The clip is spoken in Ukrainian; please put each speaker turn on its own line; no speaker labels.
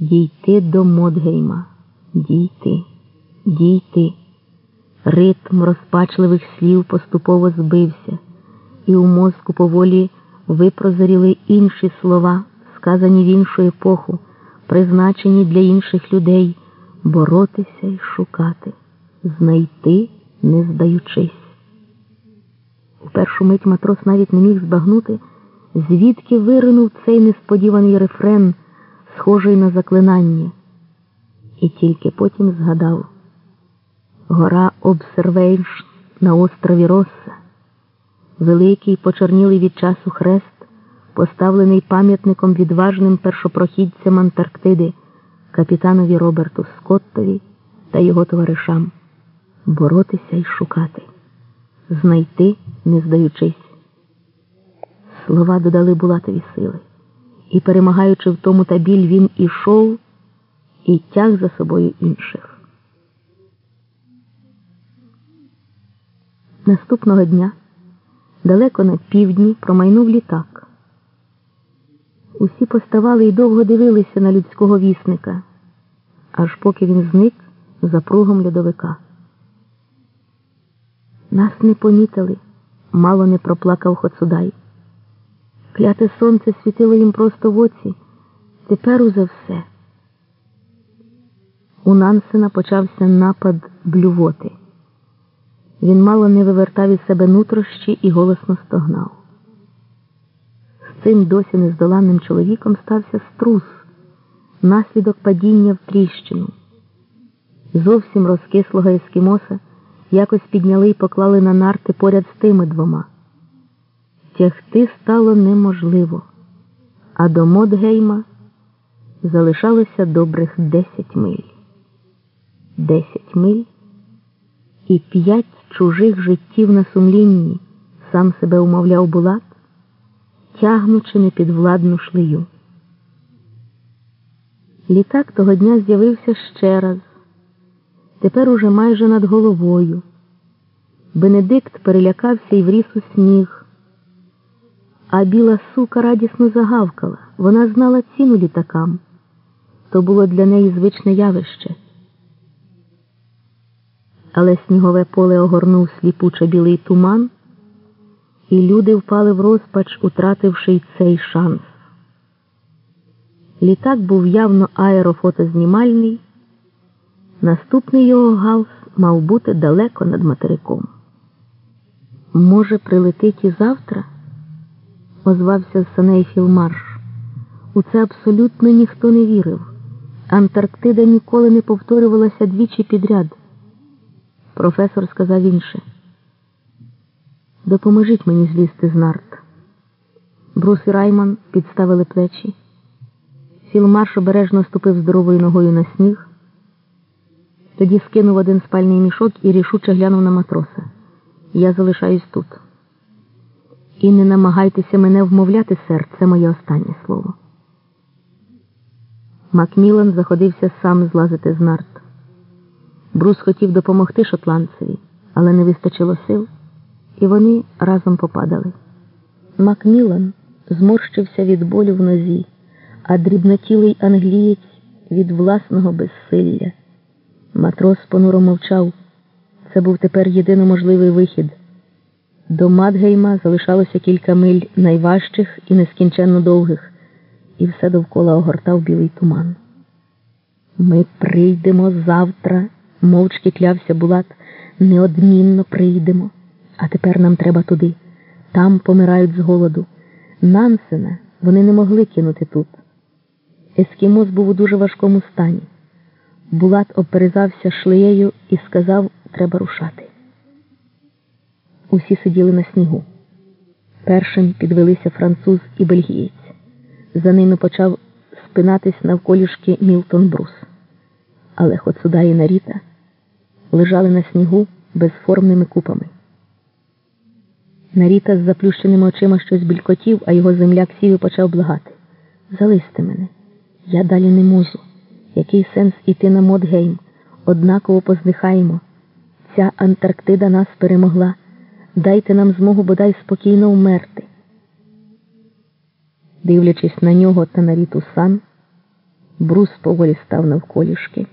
Дійти до Модгейма, дійти, дійти. Ритм розпачливих слів поступово збився, і у мозку поволі випрозоріли інші слова, сказані в іншу епоху, призначені для інших людей боротися і шукати, знайти, не здаючись. У першу мить матрос навіть не міг збагнути, звідки виринув цей несподіваний рефрен, схожий на заклинання, і тільки потім згадав. Гора Обсервейш на острові Росса, великий почорнілий від часу хрест, поставлений пам'ятником відважним першопрохідцям Антарктиди, капітанові Роберту Скоттові та його товаришам, боротися і шукати, знайти, не здаючись. Слова додали Булатові сили, і, перемагаючи в тому та біль, він ішов і тяг за собою інших. Наступного дня далеко на півдні промайнув літак. Усі поставали і довго дивилися на людського вісника, аж поки він зник за пругом льодовика. Нас не помітили, мало не проплакав Хоцудай. Кляте сонце світило їм просто в оці. Тепер уза все. У Нансена почався напад блювоти. Він мало не вивертав із себе нутрощі і голосно стогнав. З цим досі нездоланним чоловіком стався струс, наслідок падіння в тріщину. Зовсім розкислого ескімоса якось підняли і поклали на нарти поряд з тими двома. Тягти стало неможливо, а до Модгейма залишалося добрих десять миль. Десять миль і п'ять чужих життів на сумлінні, сам себе умовляв Булат, тягнучи непідвладну шлею. Літак того дня з'явився ще раз, тепер уже майже над головою. Бенедикт перелякався і вріс у сніг, а біла сука радісно загавкала. Вона знала ціну літакам. То було для неї звичне явище але снігове поле огорнув сліпучо білий туман, і люди впали в розпач, утративши й цей шанс. Літак був явно аерофотознімальний, наступний його галс мав бути далеко над материком. Може, прилетить і завтра? Озвався Санейфіл Марш. У це абсолютно ніхто не вірив. Антарктида ніколи не повторювалася двічі підряд. Професор сказав інше. Допоможіть мені злізти з нарт. Брус і Райман підставили плечі. Філмарш обережно ступив здоровою ногою на сніг, тоді скинув один спальний мішок і рішуче глянув на матроса. Я залишаюсь тут. І не намагайтеся мене вмовляти, сер, це моє останнє слово. Макмілан заходився сам злазити з нарт. Брус хотів допомогти шотландцеві, але не вистачило сил, і вони разом попадали. Макмілан зморщився від болю в нозі, а дрібнотілий англієць від власного безсилля. Матрос понуро мовчав. Це був тепер єдино можливий вихід. До Мадгейма залишалося кілька миль найважчих і нескінченно довгих, і все довкола огортав білий туман. Ми прийдемо завтра мовчки клявся Булат, неодмінно прийдемо. А тепер нам треба туди. Там помирають з голоду. Нансена вони не могли кинути тут. Ескімос був у дуже важкому стані. Булат оперезався шлеєю і сказав, треба рушати. Усі сиділи на снігу. Першим підвелися француз і бельгієць. За ними почав спинатись навколішки Мілтон Брус. Але Хоцуда і Наріта лежали на снігу безформними купами. Наріта з заплющеними очима щось бількотів, а його земляк сів і почав благати. Залисти мене, я далі не можу. Який сенс іти на Модгейм? Однаково поздихаємо. Ця Антарктида нас перемогла. Дайте нам змогу бодай спокійно вмерти. Дивлячись на нього та на ріту сан, Брус поволі став навколішки.